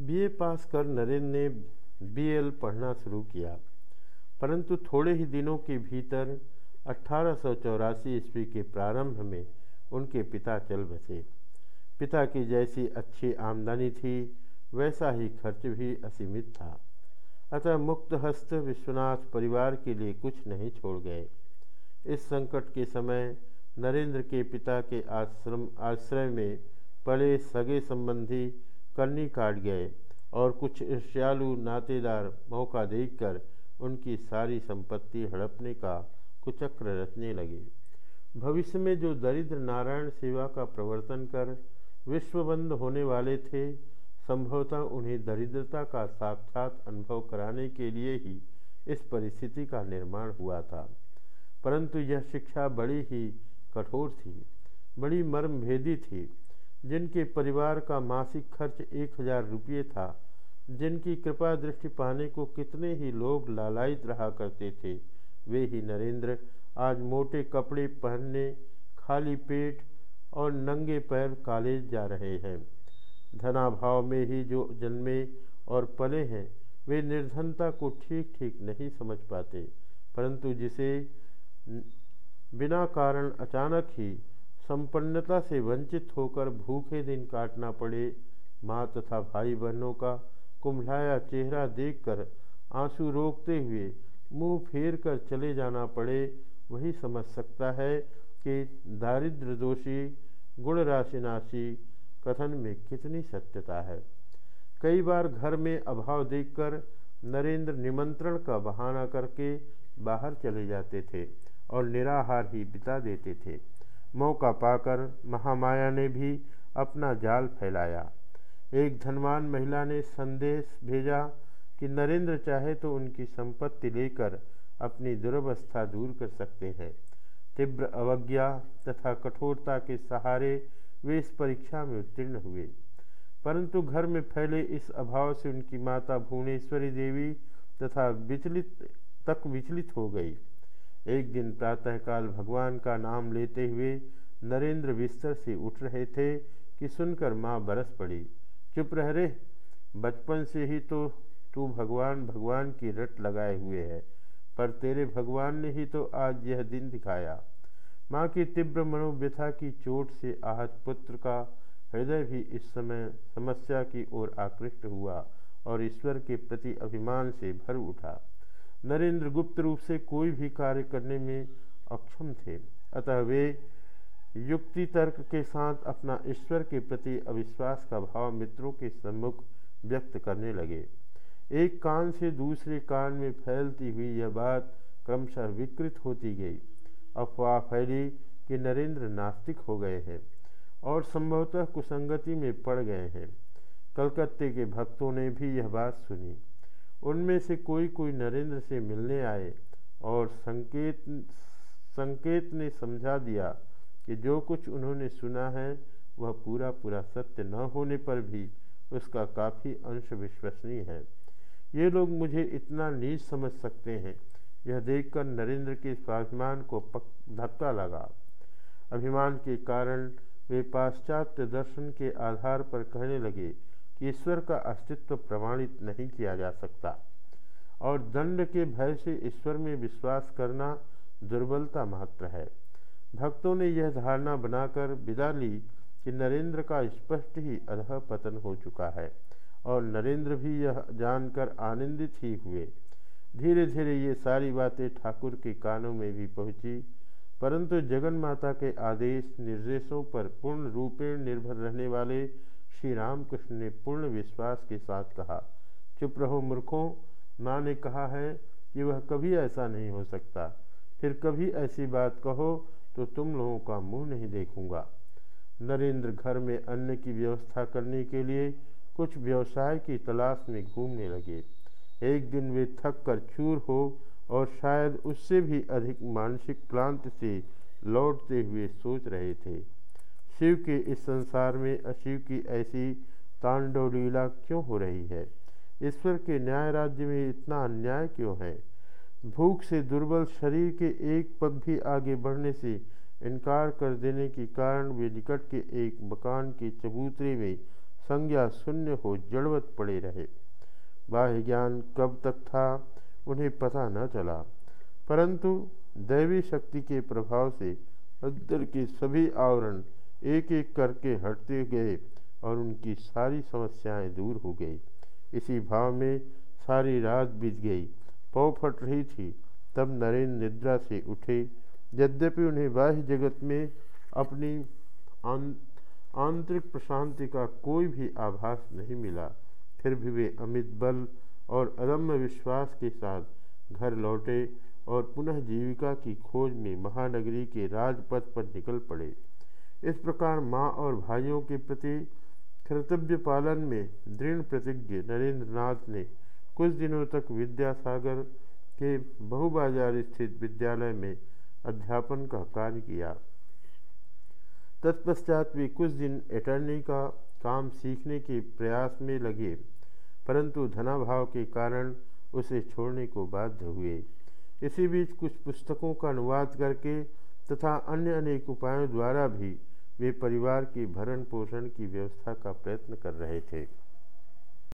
BA पास कर नरेंद्र ने BL पढ़ना शुरू किया। परंतु थोड़े ही दिनों के भीतर अठारह ईस्वी के प्रारंभ में उनके पिता चल बसे। पिता की जैसी अच्छी आमदनी थी, वैसा ही खर्च भी असीमित था। अतः मुक्त हस्त विश्वनाथ परिवार के लिए कुछ नहीं छोड़ गए। इस संकट के समय नरेंद्र के पिता के आश्रम, आश्रय में पड़े सगे संबंधी करनी काट गए और कुछ ईर्ष्यालु नातेदार मौका देखकर उनकी सारी संपत्ति हड़पने का कुचक्र रचने लगे। भविष्य में जो दरिद्र नारायण सेवा का प्रवर्तन कर विश्वबंद होने वाले थे, संभवतः उन्हें दरिद्रता का साक्षात अनुभव कराने के लिए ही इस परिस्थिति का निर्माण हुआ था। परंतु यह शिक्षा बड़ी ही कठोर थी, बड़ी मर्म भेदी थी। जिनके परिवार का मासिक खर्च एक हज़ार रुपये था, जिनकी कृपा दृष्टि पाने को कितने ही लोग लालायित रहा करते थे, वे ही नरेंद्र आज मोटे कपड़े पहनने, खाली पेट और नंगे पैर कॉलेज जा रहे हैं। धनाभाव में ही जो जन्मे और पले हैं, वे निर्धनता को ठीक ठीक नहीं समझ पाते, परंतु जिसे बिना कारण अचानक ही संपन्नता से वंचित होकर भूखे दिन काटना पड़े। माँ तथा भाई बहनों का कुम्भलाया चेहरा देखकर आँसू रोकते हुए मुँह फेर कर चले जाना पड़े। वही समझ सकता है कि दारिद्र दोषी, गुण राशिनाशी कथन में कितनी सत्यता है। कई बार घर में अभाव देखकर नरेंद्र निमंत्रण का बहाना करके बाहर चले जाते थे और निराहार ही बिता देते थे। मौका पाकर महामाया ने भी अपना जाल फैलाया। एक धनवान महिला ने संदेश भेजा कि नरेंद्र चाहे तो उनकी संपत्ति लेकर अपनी दुर्वस्था दूर कर सकते हैं। तीव्र अवज्ञा तथा कठोरता के सहारे वे इस परीक्षा में उत्तीर्ण हुए। परंतु घर में फैले इस अभाव से उनकी माता भुवनेश्वरी देवी तथा विचलित, तक विचलित हो गई। एक दिन प्रातःकाल भगवान का नाम लेते हुए नरेंद्र बिस्तर से उठ रहे थे कि सुनकर माँ बरस पड़ी। चुप रह रे, बचपन से ही तो तू भगवान भगवान की रट लगाए हुए है, पर तेरे भगवान ने ही तो आज यह दिन दिखाया। माँ की तीव्र मनोव्यथा की चोट से आहत पुत्र का हृदय भी इस समय समस्या की ओर आकृष्ट हुआ और ईश्वर के प्रति अभिमान से भर उठा। नरेंद्र गुप्त रूप से कोई भी कार्य करने में अक्षम थे। अतः वे युक्ति तर्क के साथ अपना ईश्वर के प्रति अविश्वास का भाव मित्रों के सम्मुख व्यक्त करने लगे। एक कान से दूसरे कान में फैलती हुई यह बात क्रमशः विकृत होती गई। अफवाह फैली कि नरेंद्र नास्तिक हो गए हैं और संभवतः कुसंगति में पड़ गए हैं। कलकत्ते के भक्तों ने भी यह बात सुनी। उनमें से कोई कोई नरेंद्र से मिलने आए और संकेत संकेत ने समझा दिया कि जो कुछ उन्होंने सुना है, वह पूरा पूरा सत्य न होने पर भी उसका काफ़ी अंश विश्वसनीय है। ये लोग मुझे इतना नीच समझ सकते हैं। यह देखकर नरेंद्र के स्वाभिमान को पक, धक्का लगा। अभिमान के कारण वे पाश्चात्य दर्शन के आधार पर कहने लगे ईश्वर का अस्तित्व प्रमाणित नहीं किया जा सकता। और दंड के भय से ईश्वर में विश्वास करना दुर्बलता मात्र है। भक्तों ने यह धारणा बनाकर विदा ली कि नरेंद्र का स्पष्ट ही अधः पतन हो चुका है, और नरेंद्र भी यह जानकर आनंदित ही हुए। धीरे धीरे ये सारी बातें ठाकुर के कानों में भी पहुँची, परंतु जगन माता के आदेश, निर्देशों पर पूर्ण रूपेण निर्भर रहने वाले श्री रामकृष्ण ने पूर्ण विश्वास के साथ कहा, चुप रहो मूर्खों, माँ ने कहा है कि वह कभी ऐसा नहीं हो सकता। फिर कभी ऐसी बात कहो तो तुम लोगों का मुँह नहीं देखूँगा। नरेंद्र घर में अन्न की व्यवस्था करने के लिए कुछ व्यवसाय की तलाश में घूमने लगे। एक दिन वे थक कर चूर हो और शायद उससे भी अधिक मानसिक क्लांति से लौटते हुए सोच रहे थे। शिव के इस संसार में अशिव की ऐसी तांडव लीला क्यों हो रही है? ईश्वर के न्याय राज्य में इतना अन्याय क्यों है? भूख से दुर्बल शरीर के एक पग भी आगे बढ़ने से इनकार कर देने के कारण वे निकट के एक मकान के चबूतरे में संज्ञा शून्य हो जड़वत पड़े रहे। बाह्य ज्ञान कब तक था, उन्हें पता न चला। परंतु दैवी शक्ति के प्रभाव से अंदर के सभी आवरण एक एक करके हटते गए और उनकी सारी समस्याएँ दूर हो गई। इसी भाव में सारी रात बीत गई। पौ फट रही थी। तब नरेंद्र निद्रा से उठे। यद्यपि उन्हें बाह्य जगत में अपनी आंतरिक प्रशांति का कोई भी आभास नहीं मिला, फिर भी वे अमित बल और अदम्य विश्वास के साथ घर लौटे और पुनः जीविका की खोज में महानगरी के राजपथ पर निकल पड़े। इस प्रकार माँ और भाइयों के प्रति कर्तव्य पालन में दृढ़ प्रतिज्ञ नरेंद्र नाथ ने कुछ दिनों तक विद्यासागर के बहुबाजार स्थित विद्यालय में अध्यापन का कार्य किया। तत्पश्चात वे कुछ दिन अटर्नी का काम सीखने के प्रयास में लगे, परंतु धनाभाव के कारण उसे छोड़ने को बाध्य हुए। इसी बीच कुछ पुस्तकों का अनुवाद करके तथा अन्य अनेक उपायों द्वारा भी वे परिवार की भरण पोषण की व्यवस्था का प्रयत्न कर रहे थे।